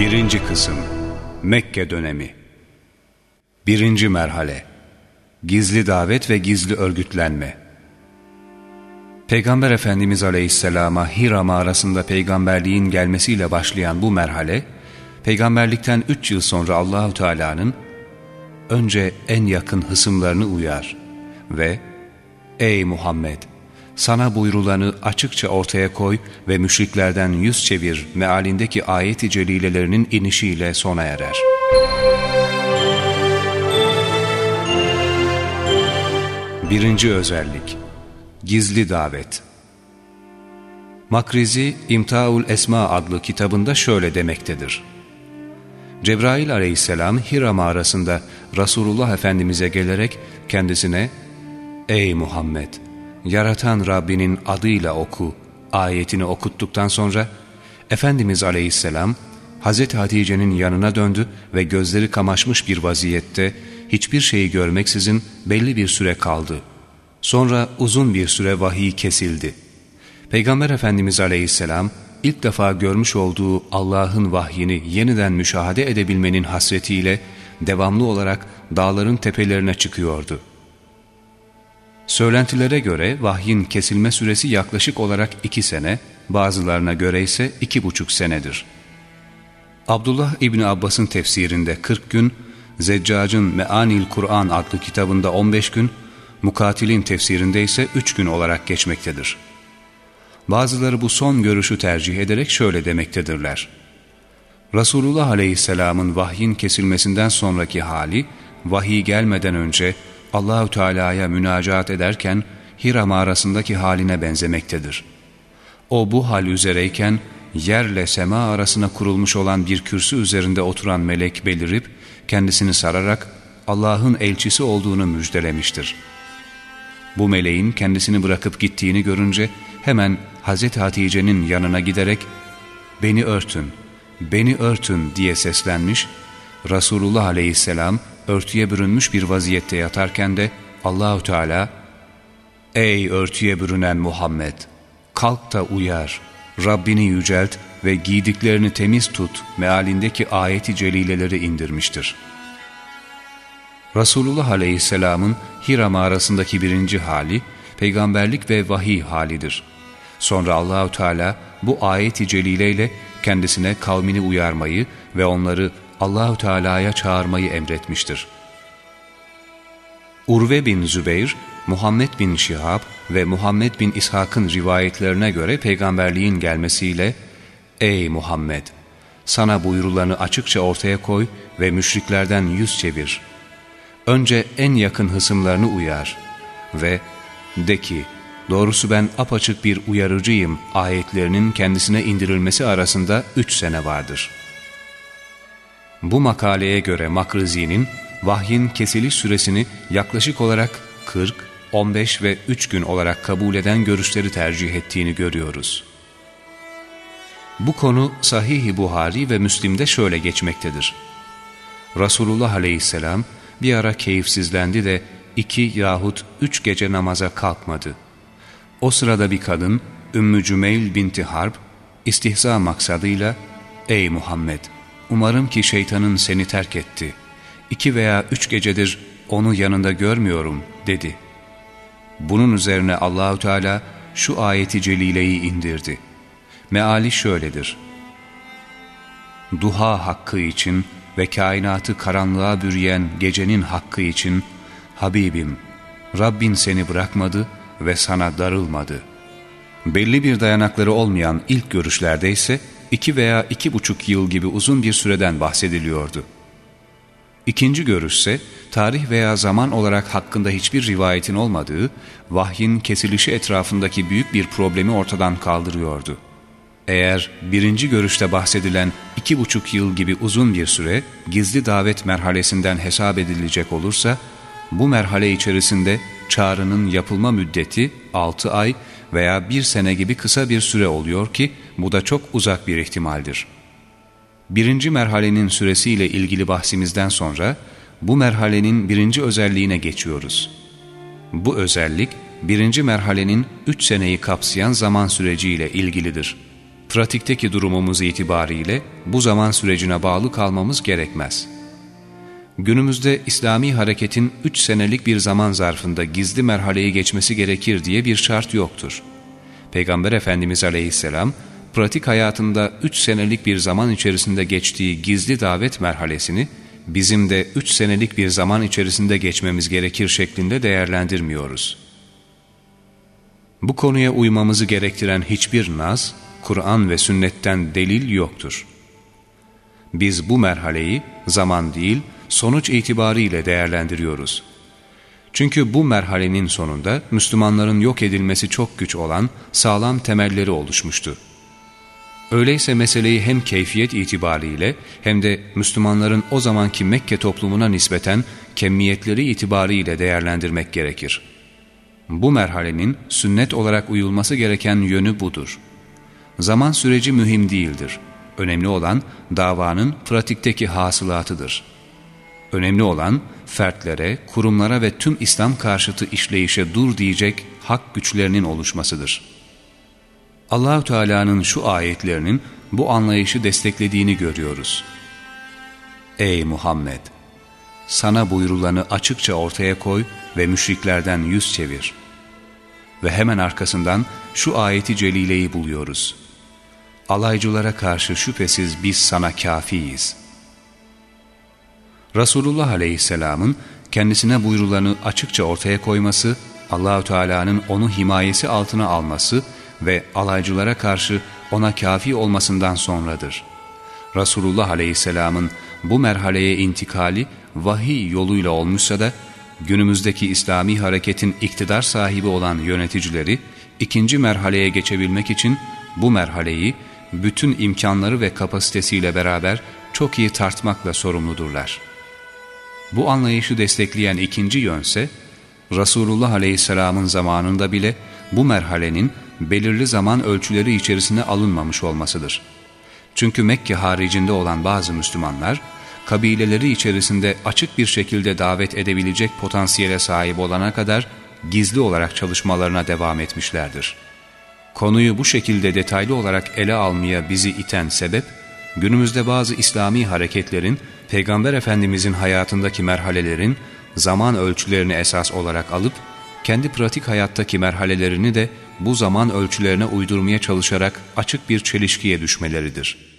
Birinci Kısım Mekke Dönemi Birinci Merhale Gizli Davet ve Gizli Örgütlenme Peygamber Efendimiz Aleyhisselam'a Hira mağarasında peygamberliğin gelmesiyle başlayan bu merhale, peygamberlikten üç yıl sonra Allahu Teala'nın önce en yakın hısımlarını uyar ve ''Ey Muhammed! Sana buyrulanı açıkça ortaya koy ve müşriklerden yüz çevir mealindeki ayet-i celilelerinin inişiyle sona erer. Birinci özellik Gizli davet Makrizi İmtaul Esma adlı kitabında şöyle demektedir. Cebrail aleyhisselam Hira mağarasında Resulullah Efendimiz'e gelerek kendisine ''Ey Muhammed! Yaratan Rabbinin adıyla oku ayetini okuttuktan sonra Efendimiz aleyhisselam Hz. Hatice'nin yanına döndü ve gözleri kamaşmış bir vaziyette hiçbir şeyi görmeksizin belli bir süre kaldı. Sonra uzun bir süre vahiy kesildi. Peygamber Efendimiz aleyhisselam ilk defa görmüş olduğu Allah'ın vahyini yeniden müşahede edebilmenin hasretiyle devamlı olarak dağların tepelerine çıkıyordu.'' Söylentilere göre vahyin kesilme süresi yaklaşık olarak iki sene, bazılarına göre ise iki buçuk senedir. Abdullah İbni Abbas'ın tefsirinde 40 gün, Zeccac'ın Meanil Kur'an adlı kitabında 15 gün, Mukatil'in tefsirinde ise 3 gün olarak geçmektedir. Bazıları bu son görüşü tercih ederek şöyle demektedirler. Resulullah Aleyhisselam'ın vahyin kesilmesinden sonraki hali, vahiy gelmeden önce Allahü Teala'ya münacaat ederken Hira mağarasındaki haline benzemektedir. O bu hal üzereyken yerle sema arasına kurulmuş olan bir kürsü üzerinde oturan melek belirip kendisini sararak Allah'ın elçisi olduğunu müjdelemiştir. Bu meleğin kendisini bırakıp gittiğini görünce hemen Hz. Hatice'nin yanına giderek ''Beni örtün, beni örtün'' diye seslenmiş, Resulullah aleyhisselam örtüye bürünmüş bir vaziyette yatarken de Allahü Teala Ey örtüye bürünen Muhammed! Kalk da uyar, Rabbini yücelt ve giydiklerini temiz tut mealindeki ayeti celileleri indirmiştir. Resulullah Aleyhisselam'ın Hira mağarasındaki birinci hali, peygamberlik ve vahiy halidir. Sonra Allahü Teala bu ayeti celileyle kendisine kavmini uyarmayı ve onları Allahü Teala'ya çağırmayı emretmiştir. Urve bin Zübeyr, Muhammed bin Şihab ve Muhammed bin İshak'ın rivayetlerine göre peygamberliğin gelmesiyle Ey Muhammed! Sana buyurulanı açıkça ortaya koy ve müşriklerden yüz çevir. Önce en yakın hısımlarını uyar ve de ki doğrusu ben apaçık bir uyarıcıyım ayetlerinin kendisine indirilmesi arasında üç sene vardır.'' Bu makaleye göre Makrizi'nin vahyin kesiliş süresini yaklaşık olarak 40, 15 ve 3 gün olarak kabul eden görüşleri tercih ettiğini görüyoruz. Bu konu Sahih-i Buhari ve Müslim'de şöyle geçmektedir. Resulullah aleyhisselam bir ara keyifsizlendi de iki yahut üç gece namaza kalkmadı. O sırada bir kadın Ümmü Cümeyl binti Harb istihza maksadıyla ''Ey Muhammed! Umarım ki şeytanın seni terk etti. İki veya üç gecedir onu yanında görmüyorum dedi. Bunun üzerine Allahü Teala şu ayeti celileyi indirdi. Meali şöyledir. Duha hakkı için ve kainatı karanlığa bürüyen gecenin hakkı için Habibim, Rabbin seni bırakmadı ve sana darılmadı. Belli bir dayanakları olmayan ilk görüşlerde ise iki veya iki buçuk yıl gibi uzun bir süreden bahsediliyordu. İkinci görüşse, tarih veya zaman olarak hakkında hiçbir rivayetin olmadığı, vahyin kesilişi etrafındaki büyük bir problemi ortadan kaldırıyordu. Eğer birinci görüşte bahsedilen iki buçuk yıl gibi uzun bir süre gizli davet merhalesinden hesap edilecek olursa, bu merhale içerisinde çağrının yapılma müddeti altı ay veya bir sene gibi kısa bir süre oluyor ki bu da çok uzak bir ihtimaldir. Birinci merhalenin süresiyle ilgili bahsimizden sonra bu merhalenin birinci özelliğine geçiyoruz. Bu özellik birinci merhalenin üç seneyi kapsayan zaman süreciyle ilgilidir. Pratikteki durumumuz itibariyle bu zaman sürecine bağlı kalmamız gerekmez. Günümüzde İslami hareketin üç senelik bir zaman zarfında gizli merhaleyi geçmesi gerekir diye bir şart yoktur. Peygamber Efendimiz Aleyhisselam, pratik hayatında üç senelik bir zaman içerisinde geçtiği gizli davet merhalesini, bizim de üç senelik bir zaman içerisinde geçmemiz gerekir şeklinde değerlendirmiyoruz. Bu konuya uymamızı gerektiren hiçbir naz, Kur'an ve sünnetten delil yoktur. Biz bu merhaleyi zaman değil, sonuç itibariyle değerlendiriyoruz. Çünkü bu merhalenin sonunda Müslümanların yok edilmesi çok güç olan sağlam temelleri oluşmuştu. Öyleyse meseleyi hem keyfiyet itibariyle hem de Müslümanların o zamanki Mekke toplumuna nispeten kemmiyetleri itibariyle değerlendirmek gerekir. Bu merhalenin sünnet olarak uyulması gereken yönü budur. Zaman süreci mühim değildir. Önemli olan davanın pratikteki hasılatıdır. Önemli olan fertlere, kurumlara ve tüm İslam karşıtı işleyişe dur diyecek hak güçlerinin oluşmasıdır. Allahü Teala'nın şu ayetlerinin bu anlayışı desteklediğini görüyoruz. Ey Muhammed! Sana buyurulanı açıkça ortaya koy ve müşriklerden yüz çevir. Ve hemen arkasından şu ayeti celileyi buluyoruz. Alaycılara karşı şüphesiz biz sana kafiyiz. Resulullah Aleyhisselam'ın kendisine buyurulanı açıkça ortaya koyması, Allahü Teala'nın onu himayesi altına alması ve alaycılara karşı ona kafi olmasından sonradır. Resulullah Aleyhisselam'ın bu merhaleye intikali vahiy yoluyla olmuşsa da günümüzdeki İslami hareketin iktidar sahibi olan yöneticileri ikinci merhaleye geçebilmek için bu merhaleyi bütün imkanları ve kapasitesiyle beraber çok iyi tartmakla sorumludurlar. Bu anlayışı destekleyen ikinci yönse, Resulullah Aleyhisselam'ın zamanında bile bu merhalenin belirli zaman ölçüleri içerisine alınmamış olmasıdır. Çünkü Mekke haricinde olan bazı Müslümanlar, kabileleri içerisinde açık bir şekilde davet edebilecek potansiyele sahip olana kadar gizli olarak çalışmalarına devam etmişlerdir. Konuyu bu şekilde detaylı olarak ele almaya bizi iten sebep, günümüzde bazı İslami hareketlerin, Peygamber Efendimizin hayatındaki merhalelerin zaman ölçülerini esas olarak alıp, kendi pratik hayattaki merhalelerini de bu zaman ölçülerine uydurmaya çalışarak açık bir çelişkiye düşmeleridir.''